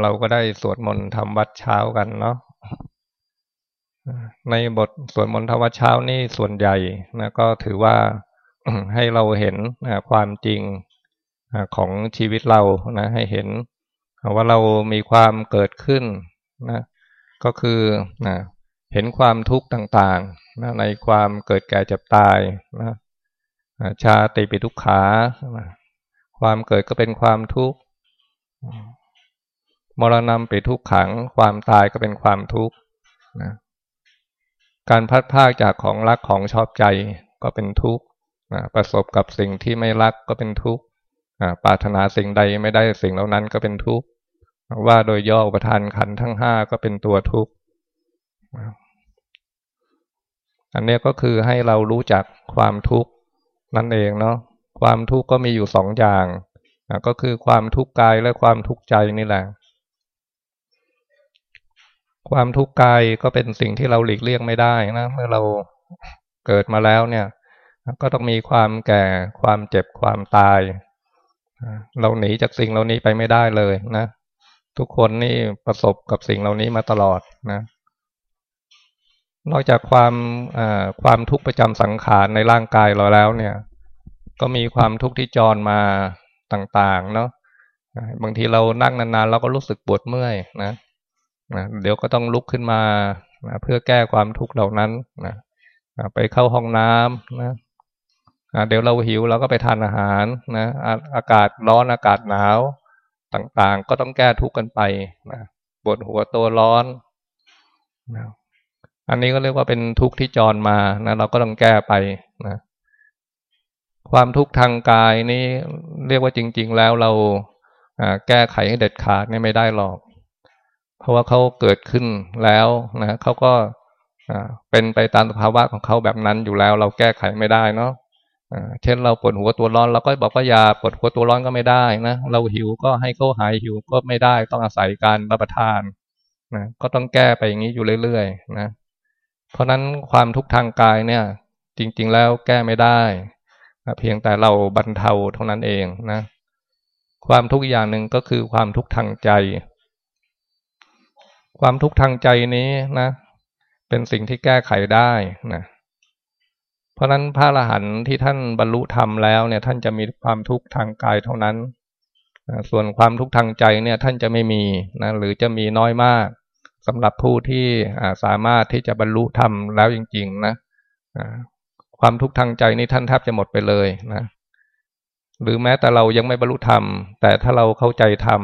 เราก็ได้สวดมนต์ทำวัดเช้ากันเนาะในบทสวดมนต์ทำวัดเช้านี่ส่วนใหญ่นะก็ถือว่าให้เราเห็นความจริงของชีวิตเรานะให้เห็นว่าเรามีความเกิดขึ้นนะก็คือนะเห็นความทุกข์ต่างๆนะในความเกิดแก่เจ็บตายนะชาติปิทุกขา ความเกิดก็เป็นความทุกข์ มรณะปิทุกขัง ความตายก็เป็นความทุกข์นะการพัดพากจากของรักของชอบใจก็เป็นทุกข์ประสบกับสิ่งที่ไม่รักก็เป็นทุกข์ปรารถนาสิ่งใดไม่ได้สิ่งเหล่านั้นก็เป็นทุกข์ว่าโดยย่อประทานขันทั้งห้าก็เป็นตัวทุกข์อันนี้ก็คือให้เรารู้จักความทุกข์นั่นเองเนาะความทุกข์ก็มีอยู่สองอย่างก็คือความทุกข์กายและความทุกข์ใจนี่แหละ ความทุกข์กายก็เป็นสิ่งที่เราหลีกเลี่ยงไม่ได้นะเมื่อเราเกิดมาแล้วเนี่ย ก็ต้องมีความแก่ความเจ็บความตาย เราหนีจากสิ่งเหล่านี้ไปไม่ได้เลยนะ ทุกคนนี่ประสบกับสิ่งเหล่านี้มาตลอดนะ นอกจากความความทุกข์ประจำสังขารในร่างกายเราแล้วเนี่ย ก็มีความทุกข์ที่จรมาต่างๆ เนาะบางทีเรานั่งนานๆเราก็รู้สึกปวดเมื่อยนะ นะเดี๋ยวก็ต้องลุกขึ้นมานะเพื่อแก้ความทุกข์เหล่านั้นนะไปเข้าห้องน้ำนะเดี๋ยวเราหิวเราก็ไปทานอาหารนะอากาศร้อนอากาศหนาวต่างๆ ก็ต้องแก้ทุกข์กันไปนะปวดหัวตัวร้อนนะอันนี้ก็เรียกว่าเป็นทุกข์ที่จรมานะเราก็ต้องแก้ไปนะความทุกข์ทางกายนี่เรียกว่าจริง ๆ แล้วเราแก้ไขให้เด็ดขาดนี่ไม่ได้หรอก เพราะว่าเขาเกิดขึ้นแล้วนะเขาก็เป็นไปตามสภาวะของเขาแบบนั้นอยู่แล้ว เราแก้ไขไม่ได้เนาะเช่นเราปวดหัวตัวร้อนเราก็บอกว่าอย่าปวดหัวตัวร้อนก็ไม่ได้นะเราหิวก็ให้เขาหายหิวก็ไม่ได้ต้องอาศัยการรับประทานนะก็ต้องแก้ไปอย่างนี้อยู่เรื่อยๆนะเพราะนั้นความทุกข์ทางกายเนี่ย จริง ๆ แล้วแก้ไม่ได้เพียงแต่เราบรรเทาเท่านั้นเองนะ ความทุกข์อย่างหนึ่งก็คือความทุกข์ทางใจ ความทุกข์ทางใจนี้นะ เป็นสิ่งที่แก้ไขได้นะเพราะนั้นพระอรหันต์ที่ท่านบรรลุธรรมแล้วเนี่ย ท่านจะมีความทุกข์ทางกายเท่านั้นส่วนความทุกข์ทางใจเนี่ย ท่านจะไม่มีนะหรือจะมีน้อยมากสำหรับผู้ที่สามารถที่จะบรรลุธรรมแล้วจริง ๆ นะความทุกข์ทางใจนี่ท่านแทบจะหมดไปเลยนะ หรือแม้แต่เรายังไม่บรรลุธรรม แต่ถ้าเราเข้าใจธรรม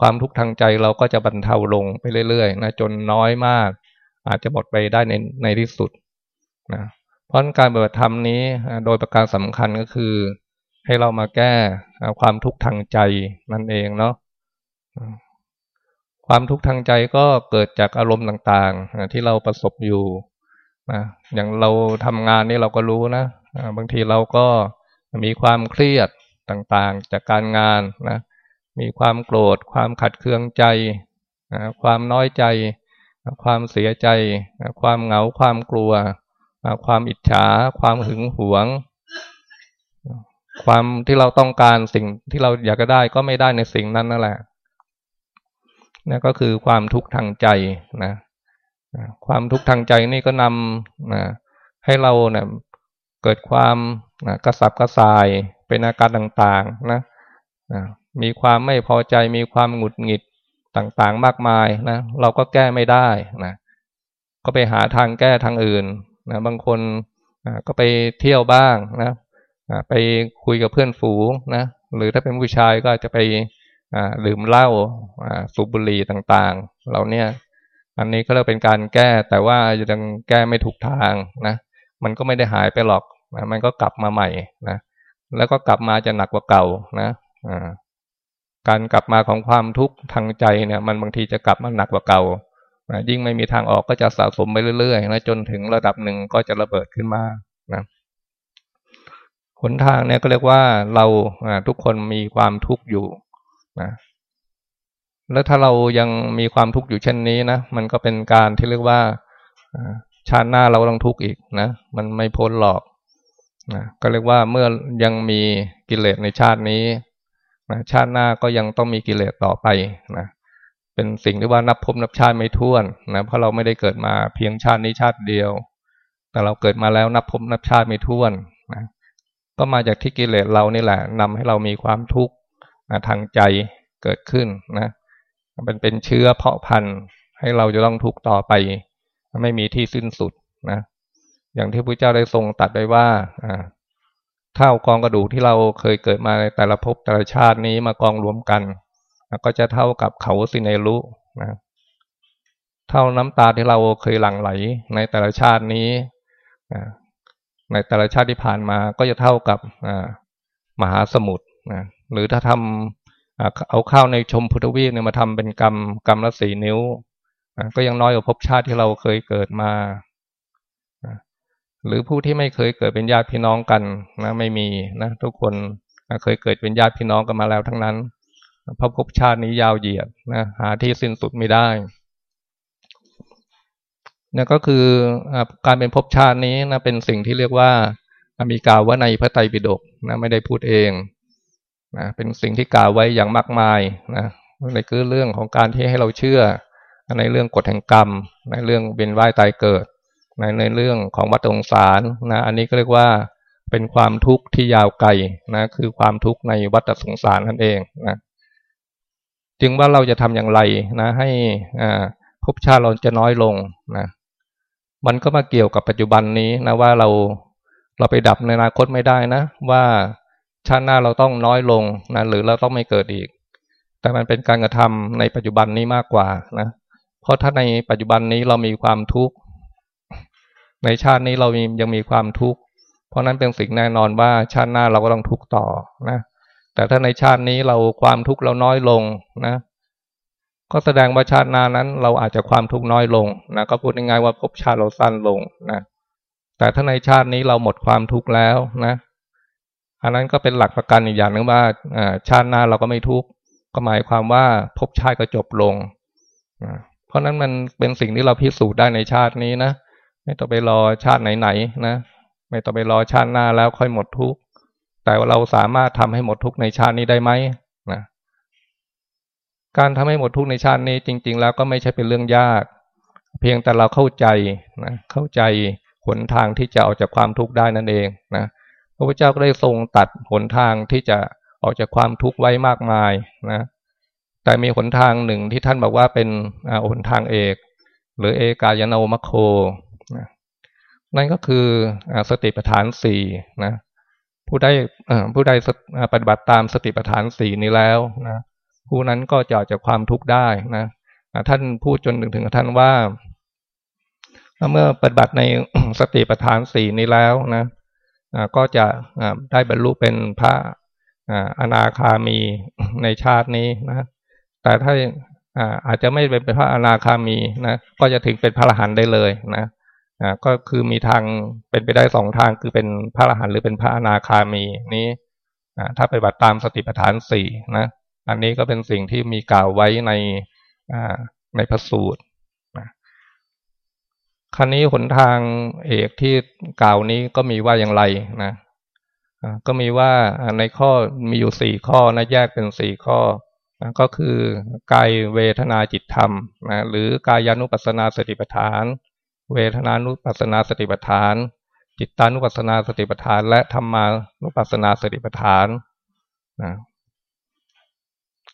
ความทุกข์ทางใจเราก็จะบรรเทาลงไปเรื่อยๆนะจนน้อยมาก อาจจะหมดไปได้ในในที่สุดนะเพราะการปฏิบัติธรรมนี้โดยประการสำคัญก็คือ ให้เรามาแก้ความทุกข์ทางใจนั่นเองเนาะความทุกข์ทางใจก็เกิดจากอารมณ์ต่างๆ ที่เราประสบอยู่นะอย่างเราทำงานนี่เราก็รู้นะบางทีเราก็มีความเครียดต่างๆ จากการงานนะ มีความโกรธ ความขัดเคืองใจ ความน้อยใจ ความเสียใจ ความเหงา ความกลัว ความอิจฉา ความหึงหวง ความที่เราต้องการสิ่งที่เราอยากจะได้ก็ไม่ได้ในสิ่งนั้นนั่นแหละนั่นก็คือความทุกข์ทางใจนะความทุกข์ทางใจนี่ก็นำนะให้เราเนะี่ยเกิดความนะกระสับกระส่ายเป็นอาการต่างๆนะนะ มีความไม่พอใจมีความหงุดหงิดต่างๆมากมายนะเราก็แก้ไม่ได้นะก็ไปหาทางแก้ทางอื่นนะบางคนนะก็ไปเที่ยวบ้างนะนะไปคุยกับเพื่อนฝูงนะหรือถ้าเป็นผู้ชายก็จะไปดื่มเหล้าสูบบุหรี่ต่างๆ เราเนี่ยอันนี้ก็เรียกเป็นการแก้แต่ว่ายังแก้ไม่ถูกทางนะมันก็ไม่ได้หายไปหรอกนะมันก็กลับมาใหม่นะแล้วก็กลับมาจะหนักกว่าเก่านะอ่า การกลับมาของความทุกข์ทางใจเนี่ย มันบางทีจะกลับมาหนักกว่าเก่านะยิ่งไม่มีทางออกก็จะสะสมไปเรื่อยๆนะจนถึงระดับหนึ่งก็จะระเบิดขึ้นมานะหนทางเนี่ยก็เรียกว่าเราทุกคนมีความทุกข์อยู่นะแล้วถ้าเรายังมีความทุกข์อยู่เช่นนี้นะมันก็เป็นการที่เรียกว่าชาติหน้าเราต้องทุกข์อีกนะมันไม่พ้นหรอกนะก็เรียกว่าเมื่อยังมีกิเลสในชาตินี้ นะชาติหน้าก็ยังต้องมีกิเลสต่อไปนะเป็นสิ่งที่ว่านับพบนับชาติไม่ท้วนนะเพราะเราไม่ได้เกิดมาเพียงชาตินี้ชาติเดียว แต่เราเกิดมาแล้วนับพบนับชาติไม่ท้วนนะก็มาจากที่กิเลสเรานี่แหละนำให้เรามีความทุกข์ทางใจเกิดขึ้นนะมันเป็นเชื้อเพาะพันธุ์ให้เราจะต้องทุกข์ต่อไป ไม่มีที่สิ้นสุดนะ อย่างที่พระเจ้าได้ทรงตัดไปว่า เท่ากองกระดูกที่เราเคยเกิดมาในแต่ละภพแต่ละชาตินี้มากองรวมกันก็จะเท่ากับเขาสิเนรุนะเท่าน้ำตาที่เราเคยหลั่งไหลในแต่ละชาตินี้ในแต่ละชาติที่ผ่านมาก็จะเท่ากับมหาสมุทรนะหรือถ้าทำเอาข้าวในชมพุทธวีปเนี่ยมาทำเป็นกรรมกรรมละสี่นิ้วก็ยังน้อยกว่าภพชาติที่เราเคยเกิดมา หรือผู้ที่ไม่เคยเกิดเป็นญาติพี่น้องกันนะไม่มีนะทุกคนเคยเกิดเป็นญาติพี่น้องกันมาแล้วทั้งนั้นพระภพชาตินี้ยาวเหยียดนะหาที่สิ้นสุดไม่ได้นี่ก็คือการเป็นภพชาตินี้นะเป็นสิ่งที่เรียกว่ามีกล่าวว่าในพระไตรปิฎกนะไม่ได้พูดเองนะเป็นสิ่งที่กล่าวไว้อย่างมากมายนะในคือเรื่องของการที่ให้เราเชื่อ ในเรื่องกฎแห่งกรรม ในเรื่องเวียนว่ายตายเกิด ในในเรื่องของวัฏองสารนะ อันนี้ก็เรียกว่าเป็นความทุกข์ที่ยาวไกลนะคือความทุกข์ในวัฏสงสารนั่นเองนะจึงว่าเราจะทำอย่างไรนะ ให้อ่าภพชาติเราจะน้อยลงนะมันก็มาเกี่ยวกับปัจจุบันนี้นะว่าเราเราไปดับในอนาคตไม่ได้นะ ว่าชาติหน้าเราต้องน้อยลงนะหรือเราต้องไม่เกิดอีก แต่มันเป็นการกระทำในปัจจุบันนี้มากกว่านะเพราะถ้าในปัจจุบันนี้เรามีความทุกข์ ในชาตินี้เรายังมีความทุกข์ เพราะนั้นเป็นสิ่งแน่นอนว่าชาติหน้าเราก็ต้องทุกข์ต่อนะ แต่ถ้าในชาตินี้เราความทุกข์เราน้อยลงนะ ก็แสดงว่าชาติหน้านั้น เราอาจจะความทุกข์น้อยลงนะก็พูดง่ายๆว่าภพชาติเราสั้นลงนะ แต่ถ้าในชาตินี้เราหมดความทุกข์แล้วนะ อันนั้นก็เป็นหลักประกันอีกอย่างหนึ่งว่าชาติหน้าเราก็ไม่ทุกข์ก็หมายความว่าภพชาติก็จบลง เพราะนั้นมันเป็นสิ่งที่เราพิสูจน์ได้ในชาตินี้นะ ไม่ต้องไปรอชาติไหนๆนะ ไม่ต้องไปรอชาติหน้าแล้วค่อยหมดทุกข์แต่ว่าเราสามารถทำให้หมดทุกข์ในชาตินี้ได้ไหมนะการทำให้หมดทุกข์ในชาตินี้จริง ๆ แล้วก็ไม่ใช่เป็นเรื่องยาก เพียงแต่เราเข้าใจนะเข้าใจหนทางที่จะออกจากความทุกข์ได้นั่นเองนะพระพุทธเจ้าก็ได้ทรงตัดหนทางที่จะออกจากความทุกข์ไว้มากมายนะแต่มีหนทางหนึ่งที่ท่านบอกว่าเป็นหนทางเอก หรือเอกายนาโมโค นั่นก็คือสติปัฏฐานสี่นะผู้ได้ผู้ใดปฏิบัติตามสติปัฏฐานสี่นี้แล้วนะผู้นั้นก็จะจากความทุกข์ได้นะท่านพูดจนถึงถึงท่านว่าเมื่อปฏิบัติในสติปัฏฐานสี่นี้แล้วนะก็จะได้บรรลุเป็นพระอนาคามีในชาตินี้นะแต่ถ้าอาจจะไม่เป็นพระอนาคามีนะก็จะถึงเป็นพระอรหันต์ได้เลยนะ ก็คือมีทางเป็นไปได้สองทางคือเป็นพระอรหันต์หรือเป็นพระอนาคามีนี้ถ้าไปบัติตามสติปัฏฐานสี่นะอันนี้ก็เป็นสิ่งที่มีกล่าวไว้ในในพระสูตรนะครั้นี้หนทางเอกที่กล่าวนี้ก็มีว่าอย่างไรนะก็มีว่าในข้อมีอยู่สี่ข้อนะแยกเป็นสี่ข้อนะก็คือกายเวทนาจิตธรรมนะหรือกายานุปัสสนาสติปัฏฐาน เวทนานุปัสสนาสติปัฏฐาน จิตานุปัสสนาสติปัฏฐาน และธรรมานุปัสสนาสติปัฏฐานนะ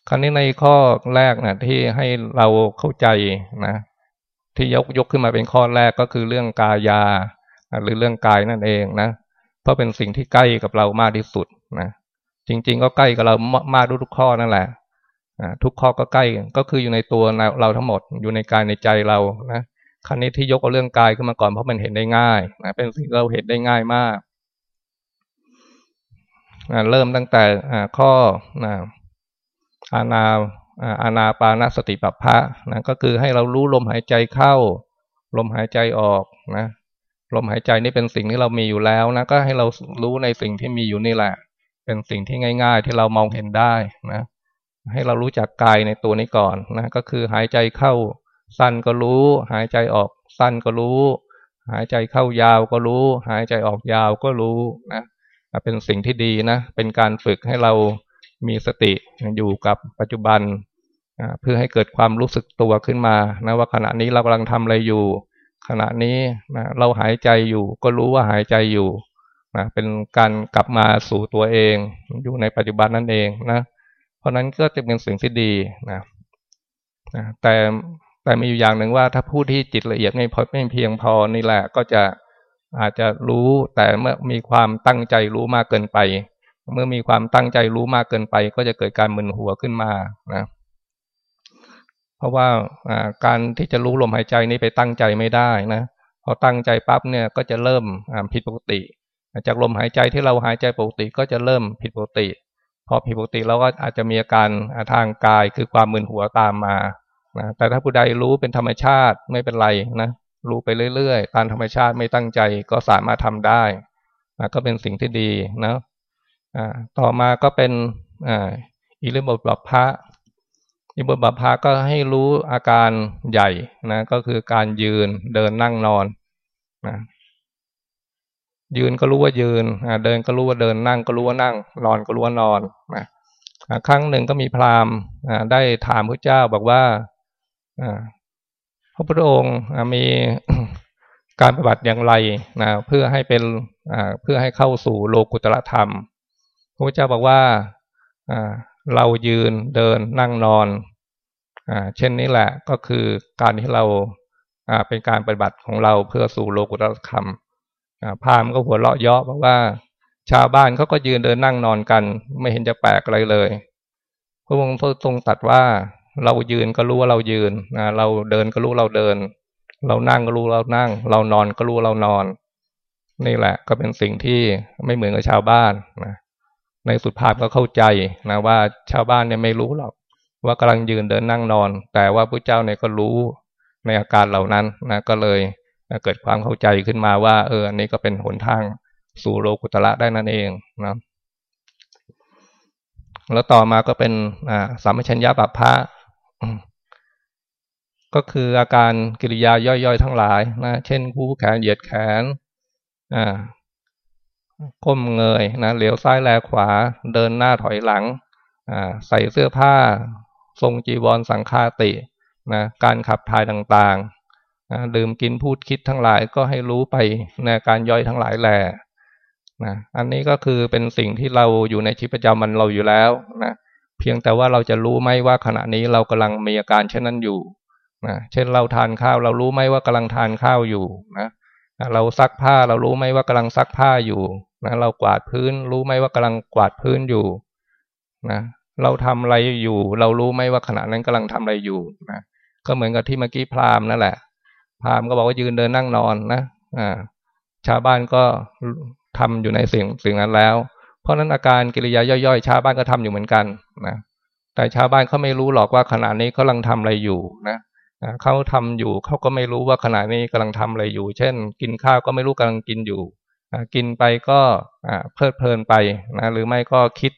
ครั้นี้ในข้อแรกนะที่ให้เราเข้าใจนะ ที่ยกยกขึ้นมาเป็นข้อแรกก็คือเรื่องกายา หรือเรื่องกายนั่นเองนะเพราะเป็นสิ่งที่ใกล้กับเรามากที่สุดนะจริง ๆ ก็ใกล้กับเรามากทุกข้อนั่นแหละทุกข้อก็ใกล้ก็คืออยู่ในตัวเราทั้งหมดอยู่ในกายในใจเรานะ ครั้นี้ที่ยกเอาเรื่องกายขึ้นมาก่อนเพราะมันเห็นได้ง่ายนะเป็นสิ่งเราเห็นได้ง่ายมากเริ่มตั้งแต่ข้ออาณาอาณาปานสติปัปพะนะก็คือให้เรารู้ลมหายใจเข้า ลมหายใจออกนะ ลมหายใจนี่เป็นสิ่งที่เรามีอยู่แล้วนะก็ให้เรารู้ในสิ่งที่มีอยู่นี่แหละ เป็นสิ่งที่ง่าย ๆ ที่เรามองเห็นได้นะ ให้เรารู้จักกายในตัวนี้ก่อนนะ ก็คือหายใจเข้า สั้นก็รู้ หายใจออกสั้นก็รู้ หายใจเข้ายาวก็รู้ หายใจออกยาวก็รู้นะเป็นสิ่งที่ดีนะ เป็นการฝึกให้เรามีสติอยู่กับปัจจุบันเพื่อให้เกิดความรู้สึกตัวขึ้นมานะว่าขณะนี้เรากำลังทำอะไรอยู่ ขณะนี้นะเราหายใจอยู่ ก็รู้ว่าหายใจอยู่นะเป็นการกลับมาสู่ตัวเอง อยู่ในปัจจุบันนั่นเองนะ เพราะนั้นก็จะเป็นสิ่งที่ดีนะนะแต่ แต่มีอยู่อย่างหนึ่งว่าถ้าผู้ที่จิตละเอียดไม่พอไม่เพียงพอนี่แหละก็จะอาจจะรู้แต่เมื่อมีความตั้งใจรู้มากเกินไป เมื่อมีความตั้งใจรู้มากเกินไป ก็จะเกิดการมึนหัวขึ้นมานะเพราะว่าการที่จะรู้ลมหายใจนี้ไปตั้งใจไม่ได้นะพอตั้งใจปั๊บเนี่ยก็จะเริ่มผิดปกติ จากลมหายใจที่เราหายใจปกติก็จะเริ่มผิดปกติพอผิดปกติเราก็อาจจะมีอาการทางกายคือความมึนหัวตามมา นะแต่ถ้าผู้ใดรู้เป็นธรรมชาติไม่เป็นไรนะรู้ไปเรื่อยๆตามธรรมชาติไม่ตั้งใจก็สามารถทำได้นะก็เป็นสิ่งที่ดีนะต่อมาก็เป็นอิริบทบัพระอิบทบัพระก็ให้รู้อาการใหญ่นะก็คือการยืนเดินนั่งนอนนะยืนก็รู้ว่ายืนเดินก็รู้ว่าเดินนั่งก็รู้ว่านั่ง นอนก็รู้ว่านอนนะครั้งหนึ่งก็มีพราหมณ์ได้ถามพระเจ้าบอกว่า พระพุทธองค์มีการปฏิบัติอย่างไรนะเพื่อให้เป็นเพื่อให้เข้าสู่โลกุตละธรรม พระพุทธเจ้าบอกว่าเรายืนเดินนั่งนอนเช่นนี้แหละก็คือการที่เราเป็นการปฏิบัติของเราเพื่อสู่โลกุตละธรรมพราหมณ์ก็หัวเราะเยาะเพราะว่า ชาวบ้านเขาก็ยืนเดินนั่งนอนกัน ไม่เห็นจะแปลกอะไรเลย พระองค์ทรงตัดว่า เรายืนก็รู้ว่าเรายืนนะเราเดินก็รู้เราเดิน เรานั่งก็รู้เรานั่ง เรานอนก็รู้เรานอน นี่แหละ ก็เป็นสิ่งที่ไม่เหมือนกับชาวบ้านนะในสุดภาพก็เข้าใจนะว่าชาวบ้านเนี่ยไม่รู้หรอก ว่ากำลังยืนเดินนั่งนอน แต่ว่าพระเจ้าเนี่ยก็รู้ในอาการเหล่านั้นนะก็เลยเกิดความเข้าใจขึ้นมาว่า เอออันนี้ก็เป็นหนทางสู่โลกุตละได้นั่นเองนะแล้วต่อมาก็เป็นสามัชัญญาปัปพะ ก็คืออาการกิริยาย่อยๆ ทั้งหลายนะ เช่นคู่แขนเหยียดแขนอ่าก้มเงยนะเหลียวซ้ายแลขวา เดินหน้าถอยหลังอ่าใส่เสื้อผ้า ทรงจีวรสังฆาตินะการขับถ่ายต่างๆนะดื่มกินพูดคิดทั้งหลายก็ให้รู้ไปในการย่อยทั้งหลายแหล่นะอันนี้ก็คือเป็นสิ่งที่เราอยู่ในชีวิตประจำวันเราอยู่แล้วนะ เพียงแต่ว่าเราจะรู้ไหมว่าขณะนี้เรากำลังมีอาการเช่นนั้นอยู่นะเช่นเราทานข้าว เรารู้ไหมว่ากำลังทานข้าวอยู่นะเราซักผ้าเรารู้ไหมว่ากำลังซักผ้าอยู่นะเรากวาดพื้น รู้ไหมว่ากำลังกวาดพื้นอยู่นะเราทำอะไรอยู่ เรารู้ไหมว่าขณะนั้นกำลังทำอะไรอยู่นะก็เหมือนกับที่เมื่อกี้พราหมณ์นั่นแหละ พราหมณ์ก็บอกว่ายืนเดินนั่งนอนนะอ่าชาวบ้านก็ทำอยู่ในสิ่งสิ่งนั้นแล้ว ราะนั้นอาการกิริยาย่อยๆชาวบ้านก็ทำอยู่เหมือนกันนะแต่ชาวบ้านเขาไม่รู้หรอกว่าขณะนี้เขากำลังทำอะไรอยู่นะเขาทำอยู่เขาก็ไม่รู้ว่าขณะนี้กำลังทำอะไรอยู่ เช่น กินข้าวก็ไม่รู้กำลังกินอยู่กินไปก็เพลิดเพลินไปนะหรือไม่ก็คิด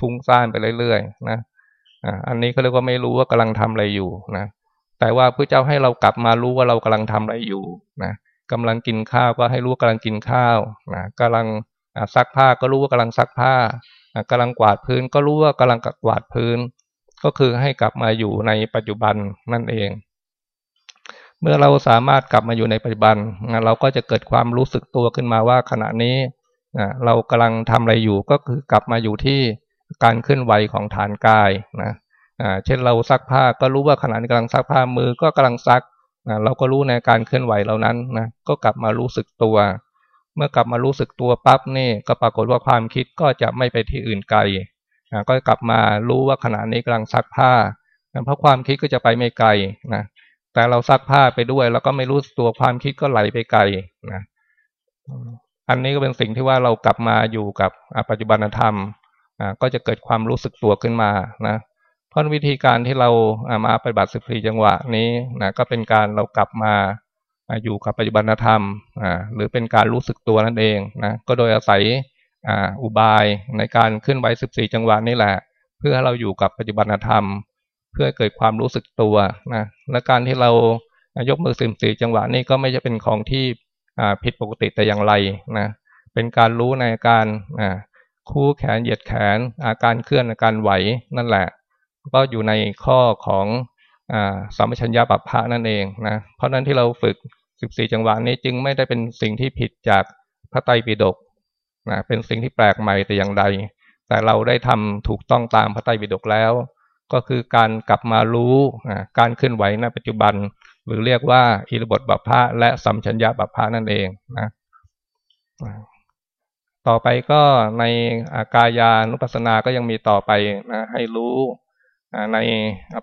ฟุ้งซ่านไปเรื่อยๆนะอันนี้เขาเรียกว่าไม่รู้ว่ากำลังทำอะไรอยู่นะ แต่ว่าพระเจ้าให้เรากลับมารู้ว่าเรากำลังทำอะไรอยู่นะกำลังกินข้าวก็ให้รู้ว่ากำลังกินข้าวนะกำลัง ซักผ้าก็รู้ว่ากำลังซักผ้ากำลังกวาดพื้น ก็รู้ว่ากำลังกวาดพื้น ก็คือให้กลับมาอยู่ในปัจจุบันนั่นเอง เมื่อเราสามารถกลับมาอยู่ในปัจจุบันเราก็จะเกิดความรู้สึกตัวขึ้นมาว่าขณะนี้เรากำลังทำอะไรอยู่ก็คือกลับมาอยู่ที่การเคลื่อนไหวของฐานกายนะเช่นเราซักผ้าก็รู้ว่าขณะนี้กำลังซักผ้ามือก็กำลังซักเราก็รู้ในการเคลื่อนไหวเหล่านั้นนะก็กลับมารู้สึกตัว เมื่อกลับมารู้สึกตัวปั๊บนี่ก็ปรากฏว่าความคิดก็จะไม่ไปที่อื่นไกลนะก็กลับมารู้ว่าขณะนี้กำลังซักผ้านะเพราะความคิดก็จะไปไม่ไกลนะแต่เราซักผ้าไปด้วย แล้วก็ไม่รู้ตัวความคิดก็ไหลไปไกลนะอันนี้ก็เป็นสิ่งที่ว่าเรากลับมาอยู่กับปัจจุบันธรรมก็จะเกิดความรู้สึกตัวขึ้นมานะเพราะวิธีการที่เรามาปฏิบัติสิบสี่จังหวะนี้นะก็เป็นการเรากลับมา อยู่กับปัจจุบันธรรมหรือเป็นการรู้สึกตัวนั่นเองนะก็โดยอาศัยอุบายในการขึ้นไว้สิบสี่จังหวะนี่แหละ เพื่อให้เราอยู่กับปัจจุบันธรรม เพื่อเกิดความรู้สึกตัวนะและการที่เรายกมือสิบสี่จังหวะนี้ก็ไม่จะเป็นของที่ผิดปกติแต่อย่างไรนะเป็นการรู้ในการคู่แขนเหยียดแขนอาการเคลื่อนอาการไหวนั่นแหละ ก็อยู่ในข้อของ สัมปชัญญะปัปพะนั่นเองนะเพราะนั้นที่เราฝึกสิบสี่จังหวะนี้จึงไม่ได้เป็นสิ่งที่ผิดจากพระไตรปิฎกนะเป็นสิ่งที่แปลกใหม่แต่อย่างใด แต่เราได้ทำถูกต้องตามพระไตรปิฎกแล้ว ก็คือการกลับมารู้การเคลื่อนไหวในปัจจุบัน หรือเรียกว่าอิรบทบัพพะและสัมชัญญะบัพพะนั่นเองนะต่อไปก็ในอากายานุปัสสนาก็ยังมีต่อไปนะให้รู้ ใน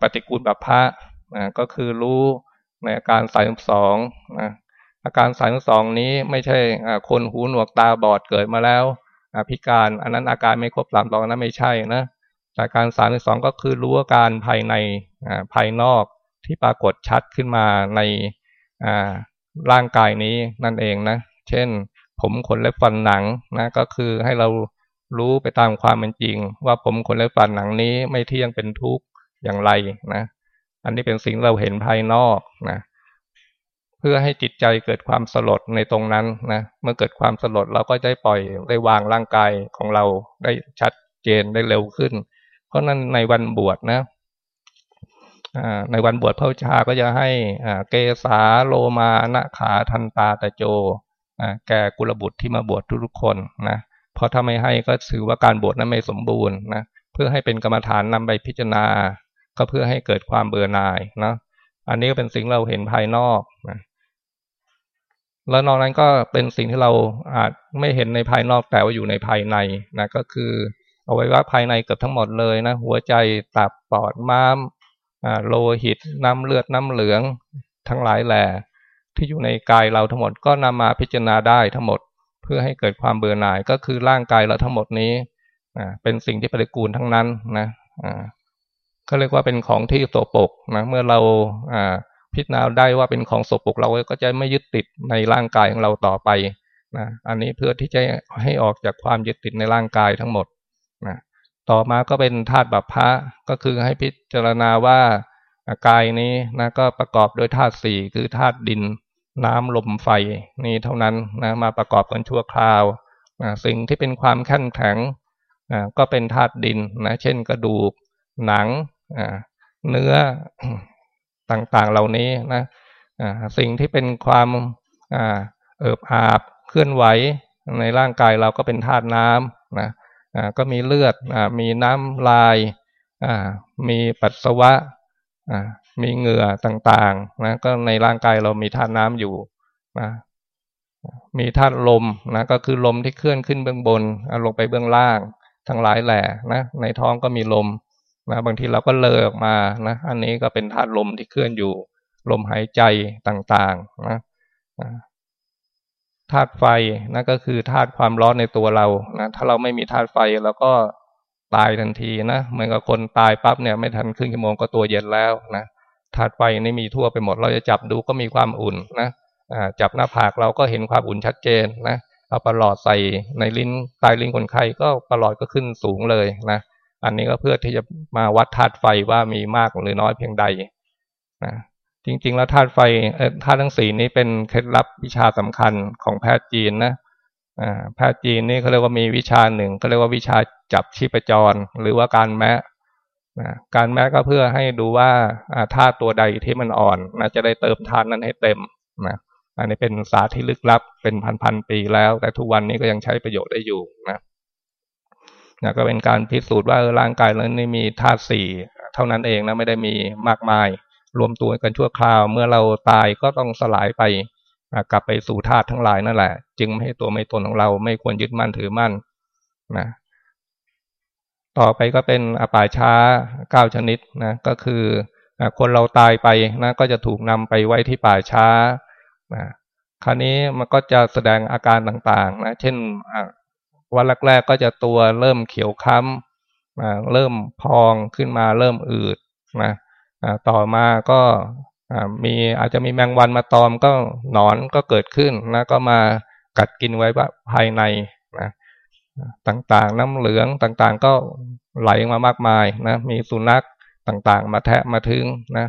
ปฏิกูลบัพพะนะก็คือรู้ในอาการสายสองนะอาการสายสองนี้ไม่ใช่คนหูหนวกตาบอดเกิดมาแล้วพิการอันนั้นอาการไม่ครบสามตองนั้นไม่ใช่นะแต่การสามสองก็คือรู้อาการภายในภายนอกที่ปรากฏชัดขึ้นมาในร่างกายนี้นั่นเองนะ เช่น ผมขนเล็บฟันหนังนะก็คือให้เรา รู้ไปตามความเป็นจริง ว่าผมขนเล็บฟันหนังนี้ไม่เที่ยงเป็นทุกข์อย่างไรนะ อันนี้เป็นสิ่งเราเห็นภายนอกนะเพื่อให้จิตใจเกิดความสลดในตรงนั้นนะเมื่อเกิดความสลดเราก็ได้ปล่อยได้วางร่างกายของเราได้ชัดเจนได้เร็วขึ้น เพราะนั้นในวันบวชนะในวันบวชพระชาก็จะให้เกสาโลมานะขาทันตาตะโจแก่กุลบุตรที่มาบวชทุกคนนะ เพราะถ้าไม่ให้ก็ถือว่าการบวชนั้นไม่สมบูรณ์นะเพื่อให้เป็นกรรมฐานนำไปพิจารณา ก็เพื่อให้เกิดความเบื่อหน่ายนะอันนี้ก็เป็นสิ่งเราเห็นภายนอกนะแล้วนอกนั้นก็เป็นสิ่งที่เราอาจไม่เห็นในภายนอกแต่ว่าอยู่ในภายในนะก็คือเอาไว้ว่าภายในเกือบทั้งหมดเลยนะหัวใจตับปอดม้ามโลหิตน้ำเลือดน้ำเหลืองทั้งหลายแหล่ที่อยู่ในกายเราทั้งหมดก็นำมาพิจารณาได้ทั้งหมด เพื่อให้เกิดความเบื่อหน่ายก็คือร่างกายเราทั้งหมดนี้เป็นสิ่งที่ปฏิกูลทั้งนั้นนะเขาเรียกว่าเป็นของที่โสปกนะเมื่อเราพิจารณาได้ว่าเป็นของโสปกเราก็จะไม่ยึดติดในร่างกายของเราต่อไปนะอันนี้เพื่อที่จะให้ออกจากความยึดติดในร่างกายทั้งหมดนะต่อมาก็เป็นธาตุบัพพะก็คือให้พิจารณาว่ากายนี้นะก็ประกอบด้วยธาตุสี่คือธาตุดิน น้ำลมไฟนี่เท่านั้นนะมาประกอบกันชั่วคราวนะสิ่งที่เป็นความแข็งแข็งนะก็เป็นธาตุดินนะเช่นกระดูก หนังเนื้อต่างๆเหล่านี้นะสิ่งที่เป็นความเอิบอาบเคลื่อนไหวในร่างกายเราก็เป็นธาตุน้ำนะก็มีเลือดมีน้ำลายมีปัสสาวะ มีเหงื่อต่างๆนะก็ในร่างกายเรามีธาตุน้ำอยู่นะมีธาตุลมนะก็คือลมที่เคลื่อนขึ้นเบื้องบนลงไปเบื้องล่างทั้งหลายแหล่นะในท้องก็มีลมนะบางทีเราก็เลอออกมานะอันนี้ก็เป็นธาตุลมที่เคลื่อนอยู่ ลมหายใจต่างๆนะธาตุไฟนั่นก็คือธาตุความร้อนในตัวเรานะถ้าเราไม่มีธาตุไฟเราก็ตายทันทีนะเหมือนกับคนตายปั๊บเนี่ยไม่ทันครึ่งชั่วโมงก็ตัวเย็นแล้วนะ ธาตุไฟนี่มีทั่วไปหมด เราจะจับดูก็มีความอุ่นนะจับหน้าผากเราก็เห็นความอุ่นชัดเจนนะเอาปลอดใส่ในลิ้นตายลิ้นคนไข้ก็ปลอดก็ขึ้นสูงเลยนะอันนี้ก็เพื่อที่จะมาวัดธาตุไฟว่ามีมากหรือน้อยเพียงใดนะจริง ๆ แล้วธาตุไฟธาตุทั้งสี่นี้เป็นเคล็ดลับวิชาสำคัญของแพทย์จีนนะแพทย์จีนนี่เขาเรียกว่ามีวิชาหนึ่งเขาเรียกว่าวิชาจับชีพจร หรือว่าการแมะ การแมะก็เพื่อให้ดูว่าธาตุตัวใดที่มันอ่อนนะจะได้เติมธาตุนั้นให้เต็มนะอันนี้เป็นศาสตร์ที่ลึกลับเป็นพันๆปีแล้ว แต่ทุกวันนี้ก็ยังใช้ประโยชน์ได้อยู่นะนะก็เป็นการพิสูจน์ว่าร่างกายเรานี่มีธาตุสี่เท่านั้นเองนะไม่ได้มีมากมาย รวมตัวกันชั่วคราว เมื่อเราตายก็ต้องสลายไปกลับไปสู่ธาตุทั้งหลายนั่นแหละ จึงไม่ให้ตัวไม่ตนของเราไม่ควรยึดมั่นถือมั่นนะ ต่อไปก็เป็นอปาช้าเก้าชนิดนะก็คือคนเราตายไปนะก็จะถูกนำไปไว้ที่ป่าช้านะคราวนี้มันก็จะแสดงอาการต่างๆนะเช่นวันแรกๆก็จะตัวเริ่มเขียวค้ำเริ่มพองขึ้นมาเริ่มอืดนะต่อมาก็มีอาจจะมีแมงวันมาตอมก็หนอนก็เกิดขึ้นนะก็มากัดกินไว้ภายใน ต่างๆ น้ำเหลืองต่างๆ ก็ไหลมามากมายนะ มีสุนัขต่างๆ มาแทะมาถึงนะ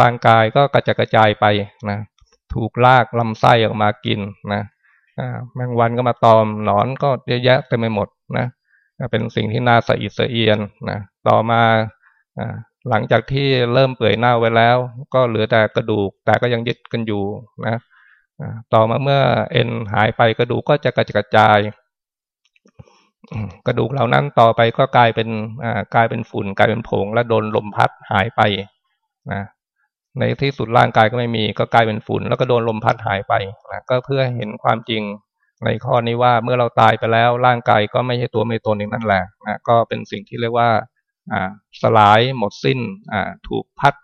ร่างกายก็กระจกระจายไปนะ ถูกลากลำไส้ออกมากินนะแมงวันก็มาตอมหนอนก็เยอะแยะเต็มไปหมดนะเป็นสิ่งที่น่าสะอิดสะเอียนนะต่อมาหลังจากที่เริ่มเปื่อยเน่าไว้แล้ว ก็เหลือแต่กระดูก แต่ก็ยังยึดกันอยู่นะต่อมาเมื่อเอ็นหายไปกระดูกก็จะกระจกระจาย กระดูกเหล่านั้นต่อไปก็กลายเป็นกลายเป็นฝุ่น กลายเป็นผง และโดนลมพัดหายไปนะในที่สุดร่างกายก็ไม่มีก็กลายเป็นฝุ่น แล้วก็โดนลมพัดหายไปนะก็เพื่อเห็นความจริงในข้อนี้ว่าเมื่อเราตายไปแล้วร่างกายก็ไม่ใช่ตัวไม่ตนอย่างนั้นแหละนะก็เป็นสิ่งที่เรียกว่าอ่าสลายหมดสิ้นอ่าถูกพัด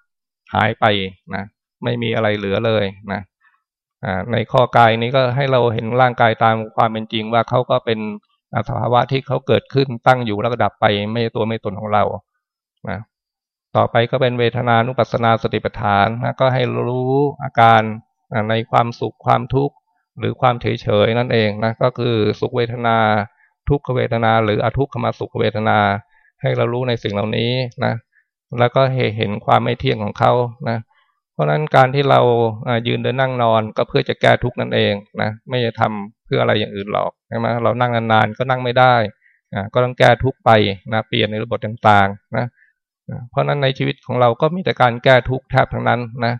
หายไปนะไม่มีอะไรเหลือเลยนะอ่าในข้อกายนี้ก็ให้เราเห็นร่างกายตามความเป็นจริงว่าเขาก็เป็น สภาวะที่เขาเกิดขึ้นตั้งอยู่แล้วก็ดับไปไม่ตัวไม่ตนของเรานะต่อไปก็เป็นเวทนานุปัสนาสติปัฏฐานนะก็ให้รู้อาการในความสุขความทุกข์หรือความเฉยเฉยนั่นเองนะก็คือสุขเวทนา ทุกขเวทนา หรืออทุกขมาสุขเวทนา ให้เรารู้ในสิ่งเหล่านี้นะแล้วก็เห็นความไม่เที่ยงของเขานะ ราะฉะนั้นการที่เรายืนเดินนั่งนอนก็เพื่อจะแก้ทุกข์นั่นเองนะไม่จะทำเพื่ออะไรอย่างอื่นหรอกใช่ไหมเรานั่งนานๆก็นั่งไม่ได้ก็ต้องแก้ทุกข์ไปนะเปลี่ยนในระบบต่างๆนะเพราะนั้นในชีวิตของเราก็มีแต่การแก้ทุกข์แทบทั้งนั้นนะ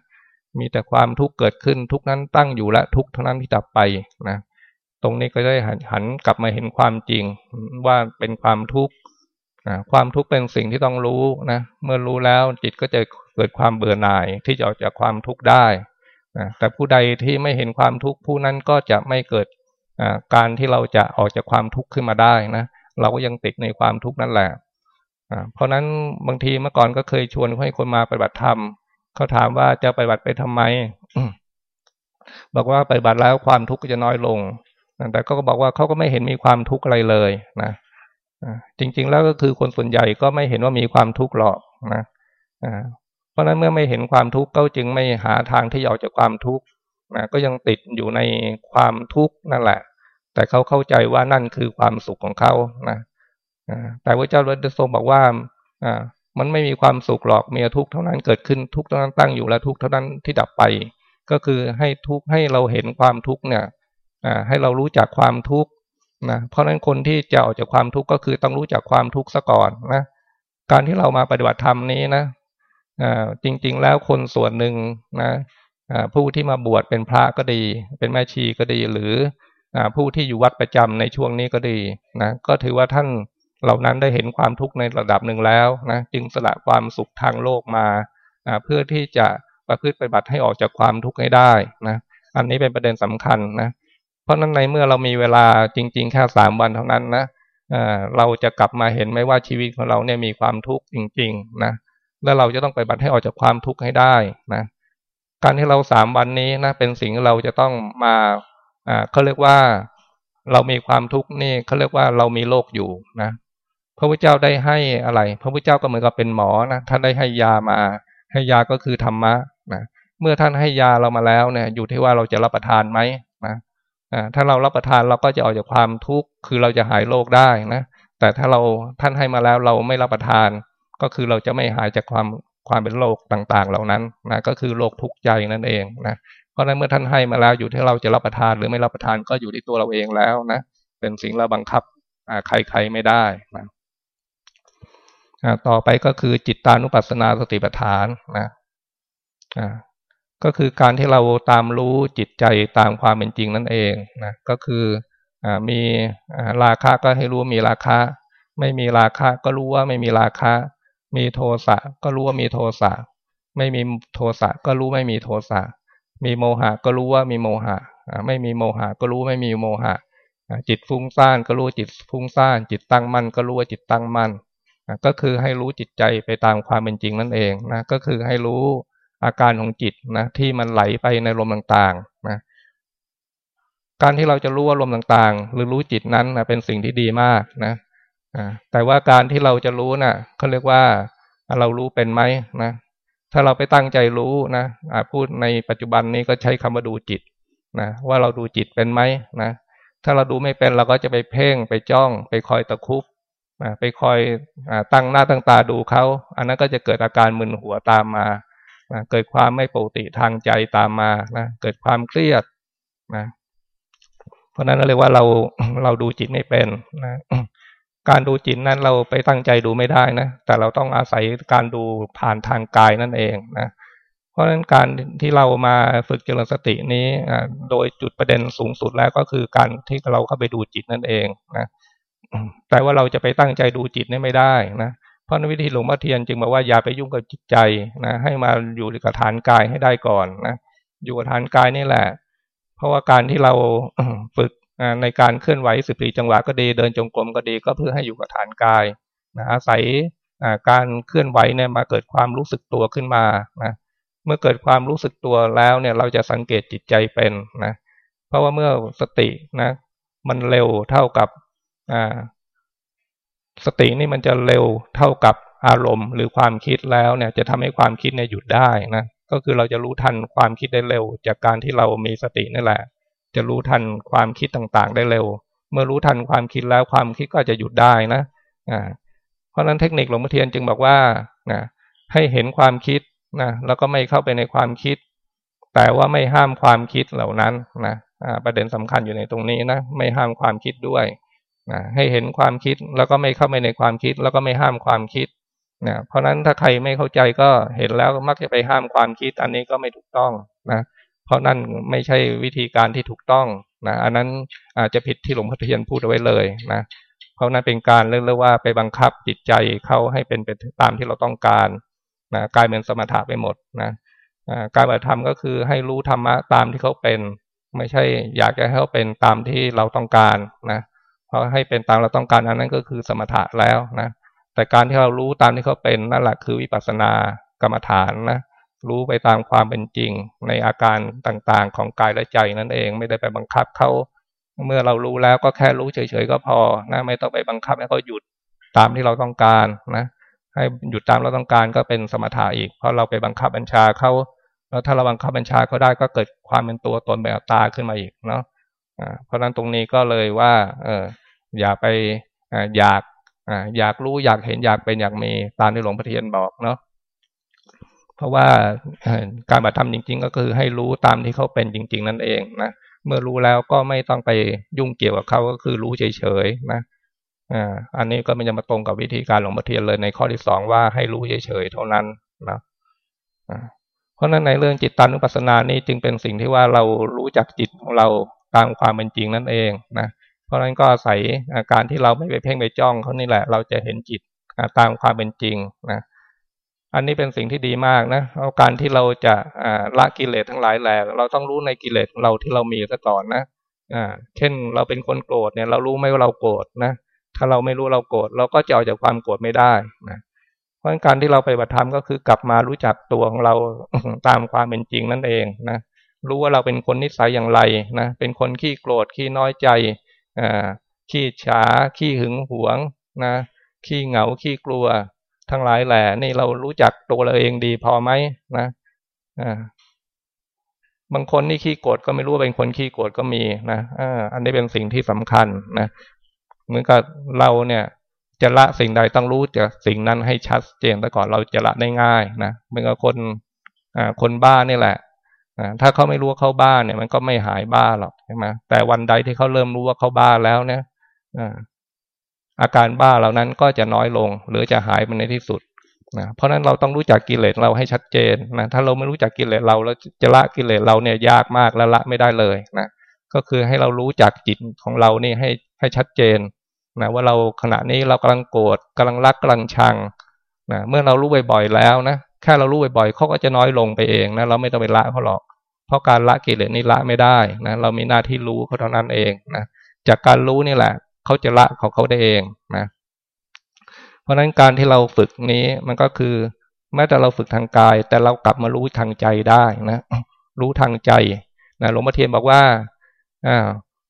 มีแต่ความทุกข์เกิดขึ้นทุกนั้นตั้งอยู่และทุกเท่านั้นที่ดับไปนะตรงนี้ก็ได้หันกลับมาเห็นความจริงว่าเป็นความทุกข์ความทุกข์เป็นสิ่งที่ต้องรู้นะเมื่อรู้แล้วจิตก็จะ เกิดความเบื่อหน่ายที่จะออกจากความทุกข์ได้แต่ผู้ใดที่ไม่เห็นความทุกข์ผู้นั้นก็จะไม่เกิดการที่เราจะออกจากความทุกข์ขึ้นมาได้นะเราก็ยังติดในความทุกข์นั่นแหละเพราะนั้นบางทีเมื่อก่อนก็เคยชวนให้คนมาปฏิบัติธรรมเขาถามว่าจะไปบัติไปทำไม บอกว่าไปบัติแล้วความทุกข์ก็จะน้อยลงแต่ก็บอกว่าเขาก็ไม่เห็นมีความทุกข์อะไรเลยนะจริง ๆ แล้วก็คือคนส่วนใหญ่ก็ไม่เห็นว่ามีความทุกข์หรอกนะ ราะนั้นเมื่อไม่เห็นความทุกข์ก็จึงไม่หาทางที่ออกจากความทุกข์นะก็ยังติดอยู่ในความทุกข์นั่นแหละ แต่เขาเข้าใจว่านั่นคือความสุขของเขานะแต่พระเจ้าเลทรงบอกว่ามันไม่มีความสุขหรอกมีทุกข์เท่านั้นเกิดขึ้นทุกข์เท่านั้นตั้งอยู่และทุกข์เท่านั้นที่ดับไป ก็คือให้ทุกข์ให้เราเห็นความทุกข์เนี่ยให้เรารู้จักความทุกข์นะเพราะฉะนั้นคนที่จะออกจากความทุกข์ก็คือต้องรู้จักความทุกข์ซะก่อนนะการที่เรามาปฏิบัติธรรมนี้นะ จริง ๆ แล้วคนส่วนหนึ่งนะผู้ที่มาบวชเป็นพระก็ดี เป็นแม่ชีก็ดี หรือผู้ที่อยู่วัดประจำในช่วงนี้ก็ดีนะก็ถือว่าท่านเหล่านั้นได้เห็นความทุกข์ในระดับหนึ่งแล้วนะจึงสละความสุขทางโลกมาเพื่อที่จะประพฤติปฏิบัติให้ออกจากความทุกข์ให้ได้นะอันนี้เป็นประเด็นสำคัญนะเพราะนั้นในเมื่อเรามีเวลาจริง ๆ แค่สามวันเท่านั้นนะเราจะกลับมาเห็นไหมว่าชีวิตของเราเนี่ยมีความทุกข์จริง ๆ นะ แล้วเราจะต้องไปบัติให้ออกจากความทุกข์ให้ได้นะการที่เราสามวันนี้นะเป็นสิ่งเราจะต้องมาอ่าเขาเรียกว่าเรามีความทุกข์นี่เขาเรียกว่าเรามีโรคอยู่นะพระพุทธเจ้าได้ให้อะไร พระพุทธเจ้าก็เหมือนกับเป็นหมอนะท่านได้ให้ยามา ให้ยาก็คือธรรมะนะเมื่อท่านให้ยาเรามาแล้วเนี่ย อยู่ที่ว่าเราจะรับประทานไหมนะถ้าเรารับประทานเราก็จะออกจากความทุกข์คือเราจะหายโรคได้นะแต่ถ้าเราท่านให้มาแล้วเราไม่รับประทาน ก็คือเราจะไม่หายจากความความเป็นโรคต่างๆ เหล่านั้นนะก็คือโรคทุกข์ใจนั่นเองนะเพราะฉะนั้นเมื่อท่านให้มาแล้วอยู่ที่เราจะรับประทานหรือไม่รับประทานก็อยู่ที่ตัวเราเองแล้วนะเป็นสิ่งเราบังคับใครๆไม่ได้นะต่อไปก็คือจิตตานุปัสสนาสติปัฏฐานนะก็คือการที่เราตามรู้จิตใจตามความเป็นจริงนั่นเองนะก็คือมีราคะก็ให้รู้มีราคะไม่มีราคะก็รู้ว่าไม่มีราคะ มีโทสะก็รู้ว่ามีโทสะไม่มีโทสะก็รู้ไม่มีโทสะมีโมหะก็รู้ว่ามีโมหะไม่มีโมหะก็รู้ไม่มีโมหะ จิตฟุ้งซ่านก็รู้จิตฟุ้งซ่าน จิตตั้งมั่นก็รู้ว่าจิตตั้งมั่นก็คือให้รู้จิตใจไปตามความเป็นจริงนั่นเองนะก็คือให้รู้อาการของจิตนะที่มันไหลไปในลมต่างๆนะการที่เราจะรู้ว่าลมต่างๆ หรือรู้จิตนั้นนะเป็นสิ่งที่ดีมากนะ แต่ว่าการที่เราจะรู้นะ่ะเขาเรียกว่าเรารู้เป็นไหมนะถ้าเราไปตั้งใจรู้นะพูดในปัจจุบันนี้ก็ใช้คำว่าดูจิตนะว่าเราดูจิตเป็นไหมนะถ้าเราดูไม่เป็นเราก็จะไปเพ่งไปจ้อง ไปคอยตะคุบไปคอยตั้งหน้าตั้งตาดูเขาอันนั้นก็จะเกิดอาการมึนหัวตามมาเกิดความไม่ปกติทางใจตามมานะเกิดความเครียดนะเพราะนั้นเรียกว่าเราเราดูจิตไม่เป็นนะ การดูจิตนั้นเราไปตั้งใจดูไม่ได้นะ แต่เราต้องอาศัยการดูผ่านทางกายนั่นเองนะ เพราะฉะนั้นการที่เรามาฝึกเจริญสตินี้โดยจุดประเด็นสูงสุดแล้วก็คือการที่เราเข้าไปดูจิตนั่นเองนะ แต่ว่าเราจะไปตั้งใจดูจิตนี่ไม่ได้นะ เพราะในวิธีหลวงพ่อเทียนจึงบอกว่าอย่าไปยุ่งกับจิตใจนะ ให้มาอยู่กับฐานกายให้ได้ก่อนนะ อยู่กับฐานกายนี่แหละ เพราะว่าการที่เราฝึก ในการเคลื่อนไหวสิบสีจังหวะก็ดีเดินจงกรมก็ดีก็เพื่อให้อยู่กับฐานกายนะอาศัยการเคลื่อนไหวเนี่ยมาเกิดความรู้สึกตัวขึ้นมานะเมื่อเกิดความรู้สึกตัวแล้วเนี่ยเราจะสังเกตจิตใจเป็นนะเพราะว่าเมื่อสตินะมันเร็วเท่ากับสตินี่มันจะเร็วเท่ากับอารมณ์ หรือความคิดแล้วเนี่ยจะทำให้ความคิดเนี่ยหยุดได้นะก็คือเราจะรู้ทันความคิดได้เร็ว จากการที่เรามีสตินี่แหละ จะรู้ทันความคิดต่างๆ ได้เร็ว เมื่อรู้ทันความคิดแล้วความคิดก็จะหยุดได้นะอ่าเพราะนั้นเทคนิคหลวงพ่อเทียนจึงบอกว่านะให้เห็นความคิดนะแล้วก็ไม่เข้าไปในความคิด แต่ว่าไม่ห้ามความคิดเหล่านั้นนะประเด็นสำคัญอยู่ในตรงนี้นะไม่ห้ามความคิดด้วยนะให้เห็นความคิดแล้วก็ไม่เข้าไปในความคิด แล้วก็ไม่ห้ามความคิดนะเพราะนั้นถ้าใครไม่เข้าใจก็เห็นแล้วมักจะไปห้ามความคิด อันนี้ก็ไม่ถูกต้องนะ เพราะนั่นไม่ใช่วิธีการที่ถูกต้องนะอันนั้นอาจจะผิดที่หลวงพ่อเทียนพูดเอาไว้เลยนะเพราะนั้นเป็นการเรียกว่าไปบังคับจิตใจเขาให้เป็นไปตามที่เราต้องการนะกลายเป็นสมถะไปหมดนะการปฏิธรรมก็คือให้รู้ธรรมะตามที่เขาเป็น ไม่ใช่อยากจะให้เขาเป็นตามที่เราต้องการนะเพราะให้เป็นตามเราต้องการอันนั้นก็คือสมถะแล้วนะแต่การที่เรารู้ตามที่เขาเป็นนั่นแหละคือวิปัสสนากรรมฐานนะ รู้ไปตามความเป็นจริง ในอาการต่างๆ ของกายและใจนั่นเองไม่ได้ไปบังคับเขาเมื่อเรารู้แล้วก็แค่รู้เฉยๆก็พอนะไม่ต้องไปบังคับให้เขาหยุดตามที่เราต้องการนะ ให้หยุดตามเราต้องการก็เป็นสมถะอีก เพราะเราไปบังคับบัญชาเขาแล้วถ้าเราบังคับบัญชาเขาได้ก็เกิดความเป็นตัวตนแบบตาขึ้นมาอีกเนาะเพราะฉะนั้นตรงนี้ก็เลยว่า เอออย่าไปอยากอยากรู้อยากเห็นอยากเป็นอยากมีตามที่หลวงพ่อเทียนบอกเนาะ เพราะว่าการปฏิธรรมจริง ๆ ก็คือให้รู้ตามที่เขาเป็นจริง ๆ นั่นเองนะเมื่อรู้แล้วก็ไม่ต้องไปยุ่งเกี่ยวกับเขาก็คือรู้เฉยๆนะอ่าอันนี้ก็มันจะมาตรงกับวิธีการหลวงพ่อเทียนเลยในข้อที่สองว่าให้รู้เฉยๆเท่านั้นนะเพราะนั้นในเรื่องจิตตานุปัสสนานี้จึงเป็นสิ่งที่ว่าเรารู้จักจิตของเราตามความเป็นจริงนั่นเองนะเพราะนั้นก็อาศัยอาการที่เราไม่ไปเพ่งไปจ้องเขานี่แหละ เราจะเห็นจิตตามความเป็นจริงนะ อันนี้เป็นสิ่งที่ดีมากนะเอาการที่เราจะละกิเลสทั้งหลายแหล่เราต้องรู้ในกิเลสเราที่เรามีซะก่อนนะอ่าเช่นเราเป็นคนโกรธเนี่ย เรารู้ไหมว่าเราโกรธนะถ้าเราไม่รู้เราโกรธเราก็จะออกจากความโกรธไม่ได้นะเพราะการที่เราไปบัตรธรรมก็คือกลับมารู้จักตัวของเราตามความเป็นจริงนั่นเองนะรู้ว่าเราเป็นคนนิสัยอย่างไรนะเป็นคนขี้โกรธขี้น้อยใจอ่าขี้ช้าขี้หึงหวงนะขี้เหงาขี้กลัว ทั้งหลายแหล่นี่เรารู้จักตัวเราเองดีพอไหมนะอ่าบางคนนี่ขี้โกรธก็ไม่รู้เป็นคนขี้โกรธก็มีนะอ่าอันนี้เป็นสิ่งที่สำคัญนะเหมือนกับเราเนี่ย จะละสิ่งใดต้องรู้จากสิ่งนั้นให้ชัดเจนแต่ก่อนเราจะละได้ง่ายนะเหมือนกับคนอ่าคนบ้านี่แหละถ้าเขาไม่รู้ว่าเขาบ้าเนี่ย มันก็ไม่หายบ้าหรอกใช่ไหมแต่วันใดที่เขาเริ่มรู้ว่าเขาบ้าแล้วเนี่ยอา อาการบ้าเหล่านั้นก็จะน้อยลง หรือจะหายไปในที่สุดนะเพราะนั้นเราต้องรู้จักกิเลสเราให้ชัดเจนนะถ้าเราไม่รู้จักกิเลสเราแล้วจะละกิเลสเราเนี่ยยากมากและละไม่ได้เลยนะก็คือให้เรารู้จักจิตของเรานี่ให้ให้ชัดเจนนะว่าเราขณะนี้เรากำลังโกรธกำลังรักกำลังชังนะเมื่อเรารู้บ่อยๆแล้วนะแค่เรารู้บ่อยๆเขาก็จะน้อยลงไปเองนะเราไม่ต้องไปละเขาหรอก เพราะการละกิเลสนี่ละไม่ได้นะเรามีหน้าที่รู้เขาเท่านั้นเองนะจากการรู้นี่แหละ เขาจะละของเขาได้เองนะเพราะฉะนั้นการที่เราฝึกนี้มันก็คือ แม้แต่เราฝึกทางกาย แต่เรากลับมารู้ทางใจได้นะรู้ทางใจนะหลวงพ่อเทียนบอกว่าอ่า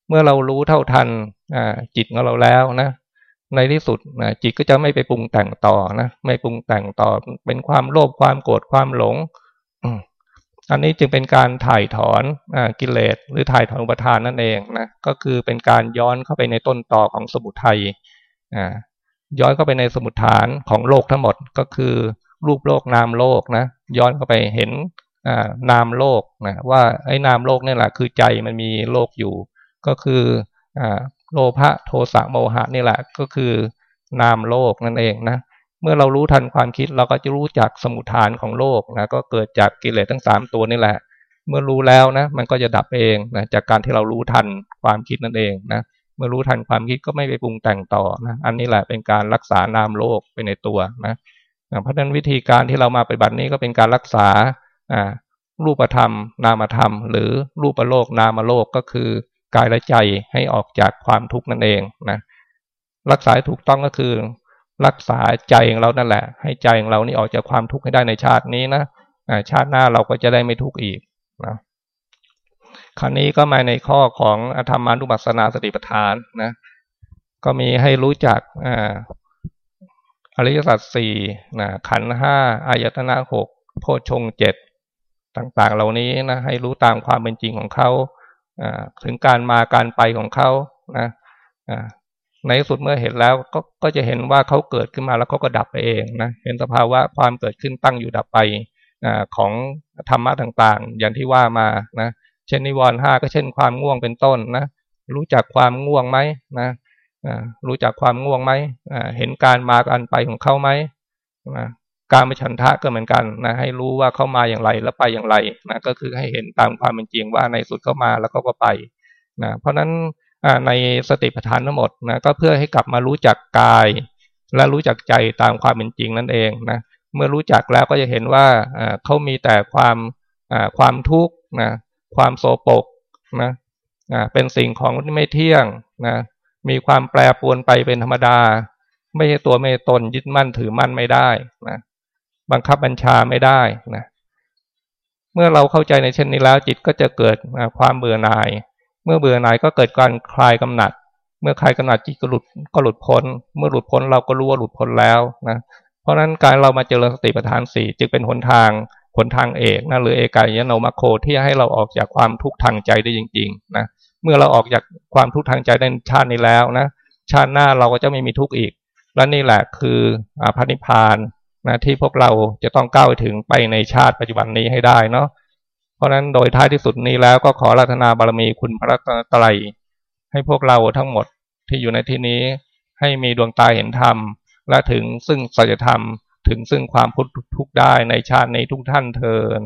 เมื่อเรารู้เท่าทันอ่าจิตของเราแล้วนะในที่สุดนะจิตก็จะไม่ไปปรุงแต่งต่อนะไม่ปรุงแต่งต่อเป็นความโลภความโกรธความหลง อันนี้จึงเป็นการถ่ายถอนอกิเลสหรือถ่ายถอนอุปทานนั่นเองนะก็คือเป็นการย้อนเข้าไปในต้นต่อของสมุทัยย้อนเข้าไปในสมุทฐานของโลกทั้งหมดก็คือรูปโลกนามโลกนะย้อนเข้าไปเห็นนามโลกนะว่าไอ้นามโลกนี่แหละคือใจมันมีโลกอยู่ ก็คืออโลภะโทสะโมหะนี่แหละก็คือนามโลกนั่นเองนะ เมื่อเรารู้ทันความคิดเราก็จะรู้จักสมุทฐานของโลกนะก็เกิดจากกิเลสทั้งสามตัวนี่แหละ เมื่อรู้แล้วนะ มันก็จะดับเองนะจากการที่เรารู้ทันความคิดนั่นเองนะเมื่อรู้ทันความคิดก็ไม่ไปปรุงแต่งต่อนะอันนี้แหละเป็นการรักษานามโลกไปในตัวนะเพราะฉะนั้นวิธีการที่เรามาปฏิบัตินี้ก็เป็นการรักษาอ่ารูปธรรม นามธรรม หรือรูปโลกนามโลกก็คือกายและใจให้ออกจากความทุกข์นั่นเองนะรักษาถูกต้องก็คือ รักษาใจของเรานั่นแหละ ให้ใจของเรานี่ออกจากความทุกข์ให้ได้ในชาตินี้นะชาติหน้าเราก็จะได้ไม่ทุกข์อีกนะคราวนี้ก็มาในข้อของธรรมานุปัสสนาสติปัฏฐานนะก็มีให้รู้จักอริยสัจสี่นะขันห้าอายตนะหกโพชงเจ็ดต่างๆ เหล่านี้นะให้รู้ตามความเป็นจริงของเขาถึงการมาการไปของเขานะ ในสุดเมื่อเห็นแล้วก็ก็จะเห็นว่าเขาเกิดขึ้นมาแล้วเขาก็ดับไปเองนะเห็นสภาวะความเกิดขึ้นตั้งอยู่ดับไปอของธรรมะต่างๆ อย่างที่ว่ามานะเช่นนิวรณ์ห้าก็เช่นความง่วงเป็นต้นนะรู้จักความง่วงไหมนะรู้จักความง่วงไหมเห็นการมาการไปของเขาไหมการมฉันทะก็เหมือนกันนะให้รู้ว่าเขามาอย่างไรแล้วไปอย่างไรนะก็คือให้เห็นตามความเป็นจริงว่าในสุดเขามาแล้วเขาก็ไปนะเพราะฉะนั้น ในสติปัฏฐานทั้งหมดนะก็เพื่อให้กลับมารู้จักกาย และรู้จักใจตามความเป็นจริงนั่นเองนะเมื่อรู้จักแล้วก็จะเห็นว่าเขามีแต่ความความทุกข์นะความโศปกนะเป็นสิ่งของที่ไม่เที่ยงนะมีความแปรปรวนไปเป็นธรรมดา ไม่ใช่ตัวไม่ตนยึดมั่นถือมั่นไม่ได้นะบังคับบัญชาไม่ได้นะเมื่อเราเข้าใจในเช่นนี้แล้วจิตก็จะเกิดความเบื่อหน่าย มื่อเบื่อหน่ายก็เกิดการคลายกำหนัด เมื่อคลายกำหนัดจิตก็หลุดก็หลุดพ้น เมื่อหลุดพ้นเราก็รู้ว่าหลุดพ้นแล้วนะเพราะฉะนั้นการเรามาเจริญสติปัฏฐานสี่จึงเป็นหนทางหนทางเอกนะหรือเอกายโนมาโคที่ให้เราออกจากความทุกข์ทางใจได้จริงๆนะเมื่อเราออกจากความทุกข์ทางใจในชาตินี้แล้วนะชาติหน้าเราก็จะไม่มีทุกข์อีก และนี่แหละคืออภนิพานนะที่พวกเราจะต้องก้าวไปถึงไปในชาติปัจจุบันนี้ให้ได้เนาะ เพราะนั้นโดยท้ายที่สุดนี้แล้วก็ขอรัตนาบารมีคุณพระตรัยให้พวกเราทั้งหมดที่อยู่ในที่นี้ให้มีดวงตาเห็นธรรม และถึงซึ่งสัจธรรมถึงซึ่งความพุทธทุกได้ในชาตินี้ทุกท่านเทิน